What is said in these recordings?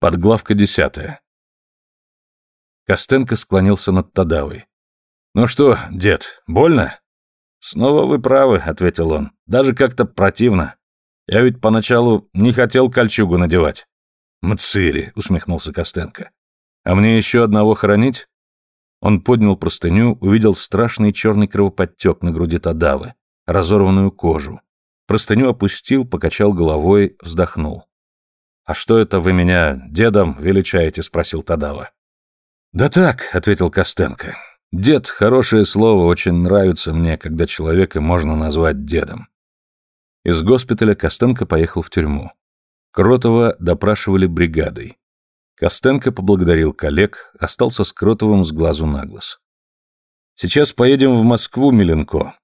Подглавка десятая. Костенко склонился над Тадавой. «Ну что, дед, больно?» «Снова вы правы», — ответил он. «Даже как-то противно. Я ведь поначалу не хотел кольчугу надевать». «Мцири», — усмехнулся Костенко. «А мне еще одного хоронить?» Он поднял простыню, увидел страшный черный кровоподтек на груди Тадавы, разорванную кожу. Простыню опустил, покачал головой, вздохнул. «А что это вы меня дедом величаете?» — спросил Тадава. «Да так», — ответил Костенко. «Дед — хорошее слово, очень нравится мне, когда человека можно назвать дедом». Из госпиталя Костенко поехал в тюрьму. Кротова допрашивали бригадой. Костенко поблагодарил коллег, остался с Кротовым с глазу на глаз. «Сейчас поедем в Москву, Миленко».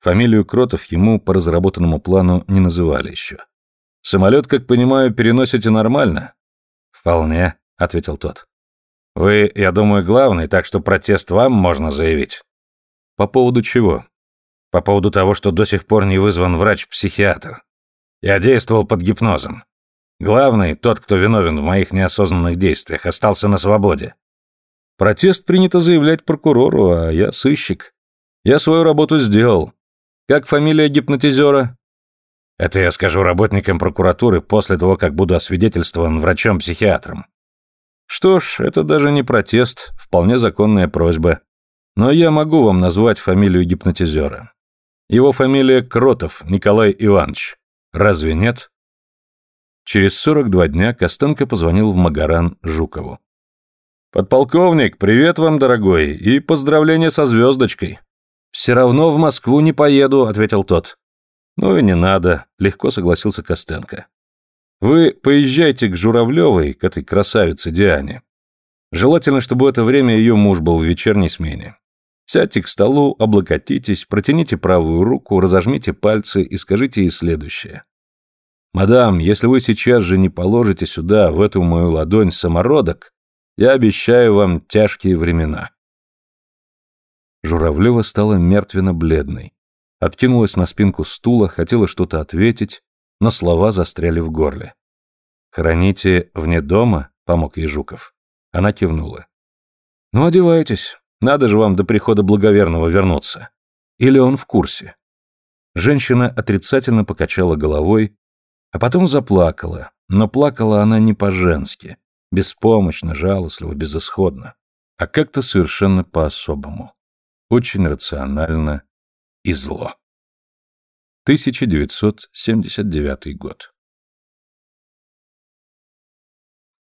Фамилию Кротов ему по разработанному плану не называли еще. Самолет, как понимаю, переносите нормально? Вполне, ответил тот. Вы, я думаю, главный, так что протест вам можно заявить. По поводу чего? По поводу того, что до сих пор не вызван врач-психиатр. Я действовал под гипнозом. Главный, тот, кто виновен в моих неосознанных действиях, остался на свободе. Протест принято заявлять прокурору, а я сыщик. Я свою работу сделал. Как фамилия гипнотизера? Это я скажу работникам прокуратуры после того, как буду освидетельствован врачом-психиатром. Что ж, это даже не протест, вполне законная просьба. Но я могу вам назвать фамилию гипнотизера. Его фамилия Кротов Николай Иванович. Разве нет? Через 42 дня Костенко позвонил в Магаран Жукову. «Подполковник, привет вам, дорогой, и поздравления со звездочкой». «Все равно в Москву не поеду», — ответил тот. «Ну и не надо», — легко согласился Костенко. «Вы поезжайте к Журавлевой, к этой красавице Диане. Желательно, чтобы в это время ее муж был в вечерней смене. Сядьте к столу, облокотитесь, протяните правую руку, разожмите пальцы и скажите ей следующее. «Мадам, если вы сейчас же не положите сюда, в эту мою ладонь, самородок, я обещаю вам тяжкие времена». Журавлева стала мертвенно-бледной. Откинулась на спинку стула, хотела что-то ответить, но слова застряли в горле. «Храните вне дома?» — помог ей Жуков. Она кивнула. «Ну, одевайтесь. Надо же вам до прихода благоверного вернуться. Или он в курсе?» Женщина отрицательно покачала головой, а потом заплакала, но плакала она не по-женски, беспомощно, жалостливо, безысходно, а как-то совершенно по-особому. Очень рационально и зло. 1979 год.